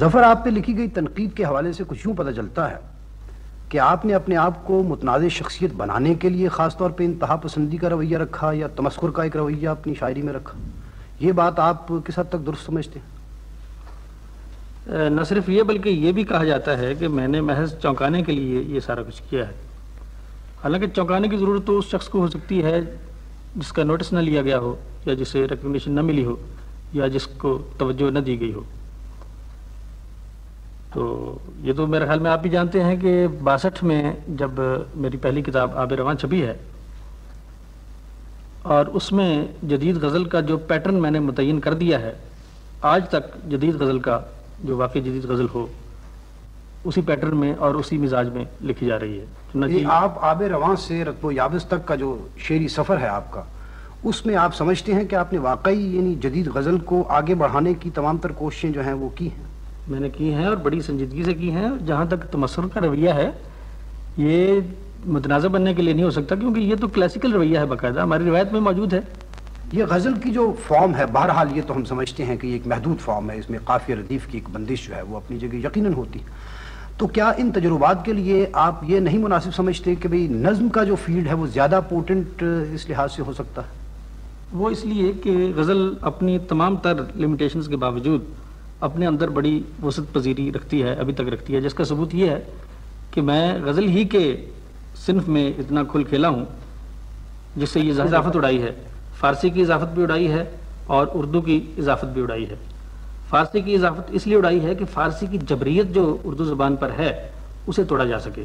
ظفر، آپ پہ لکھی گئی تنقید کے حوالے سے کچھ یوں پتہ چلتا ہے کہ آپ نے اپنے آپ کو متنازع شخصیت بنانے کے لیے خاص طور پہ انتہا پسندی کا رویہ رکھا یا تمسکر کا ایک رویہ اپنی شاعری میں رکھا۔ یہ بات آپ کس حد تک درست سمجھتے ہیں؟ نہ صرف یہ بلکہ یہ بھی کہا جاتا ہے کہ میں نے محض چونکانے کے لیے یہ سارا کچھ کیا ہے۔ حالانکہ چونکانے کی ضرورت تو اس شخص کو ہو سکتی ہے جس کا نوٹس نہ لیا گیا ہو یا جسے ریکگنیشن نہ ملی ہو یا جس کو توجہ نہ دی گئی ہو۔ تو یہ تو میرے خیال میں آپ بھی جانتے ہیں کہ باسٹھ میں جب میری پہلی کتاب آب رواں چھپی ہے، اور اس میں جدید غزل کا جو پیٹرن میں نے متعین کر دیا ہے، آج تک جدید غزل کا جو واقعی جدید غزل ہو، اسی پیٹرن میں اور اسی مزاج میں لکھی جا رہی ہے۔ آپ آب رواں سے رتب و یابس تک کا جو شعری سفر ہے آپ کا، اس میں آپ سمجھتے ہیں کہ آپ نے واقعی یعنی جدید غزل کو آگے بڑھانے کی تمام تر کوششیں جو ہیں وہ کی ہیں؟ میں نے کی ہیں اور بڑی سنجیدگی سے کی ہیں۔ جہاں تک تمسر کا رویہ ہے یہ متنازع بننے کے لیے نہیں ہو سکتا کیونکہ یہ تو کلاسیکل رویہ ہے باقاعدہ۔ ہماری روایت میں موجود ہے۔ یہ غزل کی جو فارم ہے بہرحال یہ تو ہم سمجھتے ہیں کہ یہ ایک محدود فارم ہے۔ اس میں قافیہ ردیف کی ایک بندش جو ہے وہ اپنی جگہ یقیناً ہوتی۔ تو کیا ان تجربات کے لیے آپ یہ نہیں مناسب سمجھتے کہ بھئی نظم کا جو فیلڈ ہے وہ زیادہ پورٹنٹ اس لحاظ سے ہو سکتا ہے؟ وہ اس لیے کہ غزل اپنی تمام تر لمیٹیشنز کے باوجود اپنے اندر بڑی وسط پذیری رکھتی ہے ابھی تک رکھتی ہے۔ جس کا ثبوت یہ ہے کہ میں غزل ہی کے صنف میں اتنا کھل کھیلا ہوں جس سے یہ اضافت اڑائی ہے۔ فارسی کی اضافت بھی اڑائی ہے اور اردو کی اضافت بھی اڑائی ہے۔ فارسی کی اضافت اس لیے اڑائی ہے کہ فارسی کی جبریت جو اردو زبان پر ہے اسے توڑا جا سکے۔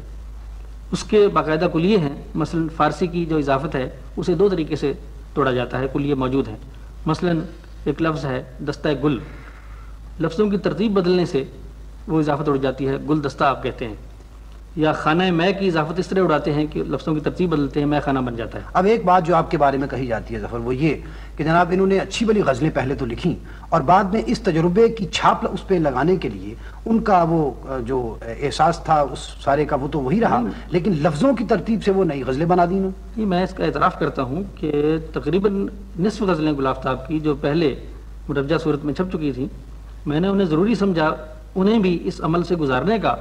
اس کے باقاعدہ کلیے ہیں مثلا فارسی کی جو اضافت ہے اسے دو طریقے سے توڑا جاتا ہے کلیے موجود ہیں۔ مثلا ایک لفظ ہے دستہ گل۔ لفظوں کی ترتیب بدلنے سے وہ اضافت اڑ جاتی ہے گل دستہ آپ کہتے ہیں۔ یا خانہ میں کی اضافت اس طرح اڑاتے ہیں کہ لفظوں کی ترتیب بدلتے ہیں میں خانہ بن جاتا ہے۔ اب ایک بات جو آپ کے بارے میں کہی جاتی ہے ظفر وہ یہ کہ جناب انہوں نے اچھی بلی غزلیں پہلے تو لکھیں اور بعد میں اس تجربے کی چھاپ اس پہ لگانے کے لیے ان کا وہ جو احساس تھا اس سارے کا وہ تو وہی رہا لیکن لفظوں کی ترتیب سے وہ نئی غزلیں بنا دی جی میں اس کا اعتراف کرتا ہوں کہ تقریباً نصف غزلیں گلافتاب کی جو پہلے مرجہ صورت میں چھپ چکی تھیں میں نے انہیں ضروری سمجھا انہیں بھی اس عمل سے گزارنے کا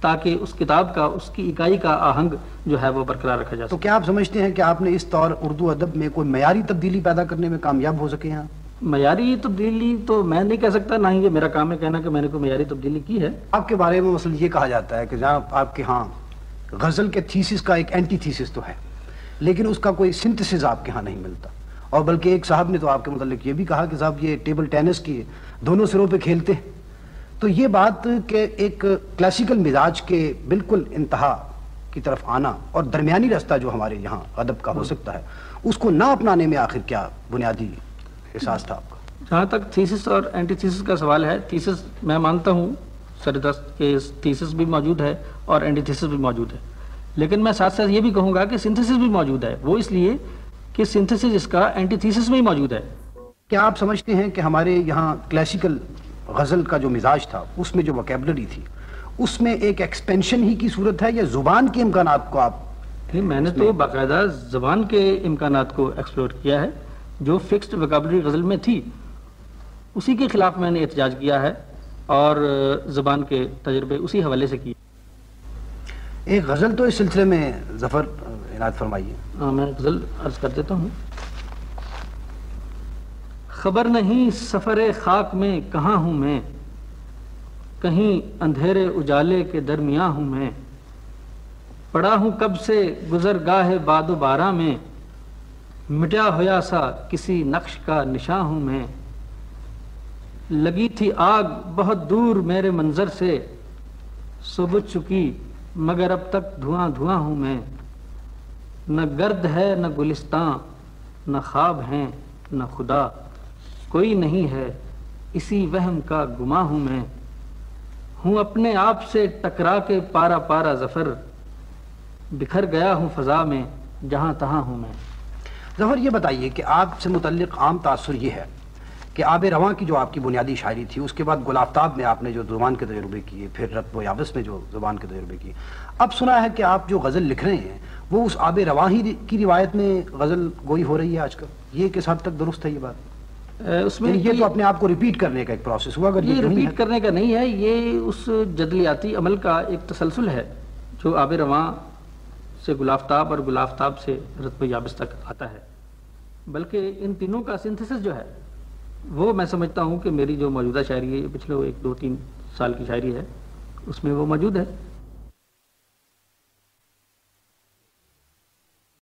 تاکہ اس کتاب کا اس کی اکائی کا آہنگ جو ہے وہ برقرار رکھا جا تو کیا آپ سمجھتے ہیں کہ آپ نے اس طور اردو ادب میں کوئی معیاری تبدیلی پیدا کرنے میں کامیاب ہو سکے ہیں؟ معیاری تبدیلی تو میں نہیں کہہ سکتا نہ ہی یہ میرا کام ہے کہنا کہ میں نے کوئی معیاری تبدیلی کی ہے۔ آپ کے بارے میں مثلا یہ کہا جاتا ہے کہ جہاں آپ کے ہاں غزل کے تھیسس کا ایک اینٹی تھیسس تو ہے لیکن اس کا کوئی سنتھسز آپ کے ہاں نہیں ملتا۔ اور بلکہ ایک صاحب نے تو آپ کے متعلق یہ بھی کہا کہ صاحب یہ ٹیبل ٹینس کی دونوں سروں پہ کھیلتے ہیں۔ تو یہ بات کہ ایک کلاسیکل مزاج کے بالکل انتہا کی طرف آنا اور درمیانی رستہ جو ہمارے یہاں ادب کا ہو سکتا ہے، اس کو نہ اپنانے میں آخر کیا بنیادی احساس تھا آپ کا؟ جہاں تک تھیسس اور اینٹی تھیسس کا سوال ہے تھیسس میں مانتا ہوں سردست کے تھیسس بھی موجود ہے اور اینٹی تھیسس بھی موجود ہے۔ لیکن میں ساتھ ساتھ یہ بھی کہوں گا کہ سنتھسس بھی موجود ہے۔ وہ اس لیے کہ سنتھسس اس کا اینٹی تھیسس میں ہی موجود ہے۔ کیا آپ سمجھتے ہیں کہ ہمارے یہاں کلاسیکل غزل کا جو مزاج تھا اس میں جو وکیبلری تھی اس میں ایک ایکسپینشن ہی کی صورت ہے یا زبان کے امکانات کو آپ میں نے تو باقاعدہ زبان کے امکانات کو ایکسپلور کیا ہے جو فکسڈ وکیبلری غزل میں تھی۔ اسی کے خلاف میں نے احتجاج کیا ہے اور زبان کے تجربے اسی حوالے سے کیے۔ ایک غزل تو اس سلسلے میں ظفر عنایت فرمائیے۔ ہاں، میں غزل عرض کر دیتا ہوں۔ خبر نہیں سفر خاک میں کہاں ہوں میں، کہیں اندھیرے اجالے کے درمیاں ہوں میں۔ پڑا ہوں کب سے گزر گاہ باد و بارہ میں، مٹیا ہویا سا کسی نقش کا نشاں ہوں میں۔ لگی تھی آگ بہت دور میرے منظر سے سبج چکی مگر اب تک دھواں دھواں ہوں میں۔ نہ گرد ہے نہ گلستان نہ خواب ہیں نہ خدا۔ کوئی نہیں ہے اسی وہم کا گما ہوں میں۔ ہوں اپنے آپ سے ٹکرا کے پارا پارا ظفر۔ بکھر گیا ہوں فضا میں، جہاں تہاں ہوں میں۔ ظفر، یہ بتائیے کہ آپ سے متعلق عام تاثر یہ ہے کہ آب رواں کی جو آپ کی بنیادی شاعری تھی اس کے بعد گلافتاب میں آپ نے جو زبان کے تجربے کیے پھر رتب و یابس میں جو زبان کے تجربے کیے۔ اب سنا ہے کہ آپ جو غزل لکھ رہے ہیں وہ اس آب رواں ہی کی روایت میں غزل گوئی ہو رہی ہے آج کل۔ یہ کس حد تک درست ہے یہ بات؟ اس میں یعنی یہ تو اپنے آپ کو ریپیٹ کرنے کا ایک پروسیس ہوا اگر یہ ریپیٹ کرنے کا نہیں ہے۔ یہ اس جدلیاتی عمل کا ایک تسلسل ہے جو آب رواں سے گلافتاب اور گلافتاب سے رتب یابس تک آتا ہے۔ بلکہ ان تینوں کا سنتھسس جو ہے وہ میں سمجھتا ہوں کہ میری جو موجودہ شاعری ہے پچھلے وہ ایک دو تین سال کی شاعری ہے، اس میں وہ موجود ہے۔